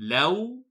لو